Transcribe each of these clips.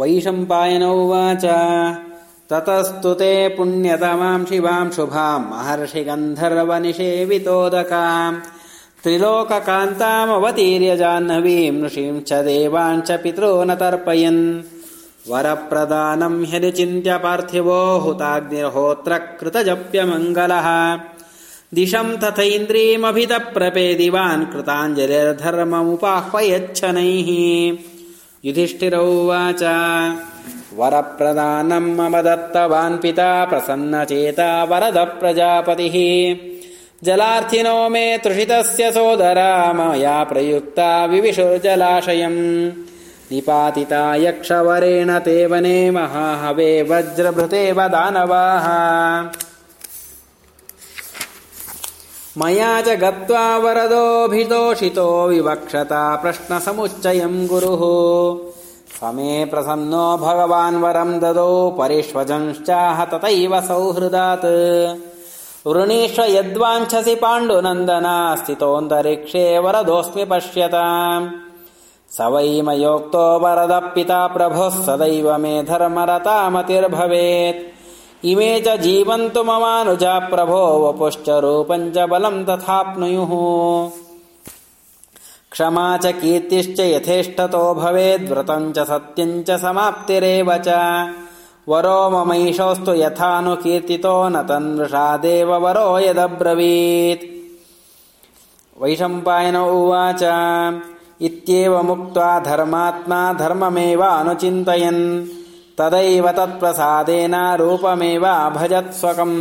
वैशम्पायन उवाच ततस्तु ते पुण्यतमाम् शिवाम् शुभाम् महर्षि गन्धर्वनिषेवितोदकाम् त्रिलोककान्तामवतीर्य जाह्नवीम् ऋषीम् च देवान् च पितरो न तर्पयन् वरप्रदानम् ह्यनुचिन्त्य पार्थिवो हुताग्निर्होत्र कृतजप्यमङ्गलः दिशम् तथैन्द्रियमभितप्रपेदिवान् कृताञ्जलिर्धर्ममुपाह्वयच्छनैः युधिष्ठिर उवाच वरप्रदानम् मम दत्तवान् पिता प्रसन्नचेता वरद प्रजापतिः जलार्थिनो मे तृषितस्य सोदरा मया प्रयुक्ता विविशुर्जलाशयम् निपातिता यक्षवरेण ते वने महाहवे वज्रभृतेव दानवाः मया च गत्वा वरदोऽभितोषितो विवक्षता प्रश्नसमुच्चयम् गुरुः। समे प्रसन्नो भगवान् वरम् ददौ परिष्वजंश्चाह तथैव सौहृदात्। वृणीष्व यद्वाञ्छसि पाण्डुनन्दना स्थितोऽन्तरिक्षे वरदोऽस्मि पश्यताम् स वै मयोक्तो वरदपिता प्रभुः सदैव मे धर्मरतामतिर्भवेत् इमे च जीवन्तु ममानुजा प्रभो वपुश्च रूपम् च बलम् तथाप्नुयुः। क्षमा च कीर्तिश्च यथेष्टतो भवेद्व्रतम् च सत्यम् च समाप्तिरेव च। वरो ममैषोऽस्तु यथानुकीर्तितो न तन्वृषादेव वरो यदब्रवीत्। वैशम्पायन उवाच इत्येवमुक्त्वा धर्मात्मा धर्ममेवानुचिन्तयन् तदैव तत्प्रसादेन रूपमेव भजत्स्वकम्।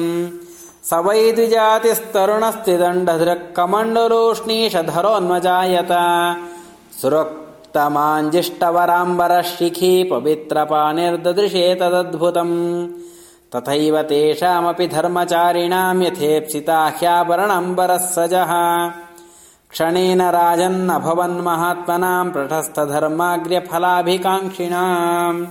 स वै द्विजातिस्तरुणस्तिदण्डधृक्कमण्डलूष्णीषधरोऽन्वजायत सुरक्तमाञ्जिष्टवराम्बरः शिखी पवित्रपानिर्ददृशे तदद्भुतम्। तथैव तेषामपि धर्मचारिणाम् यथेप्सिता ह्याभरणम्बरः सजः क्षणेन राजन्नभवन्महात्मनाम् प्रशस्तधर्माग्र्यफलाभिकाङ्क्षिणाम्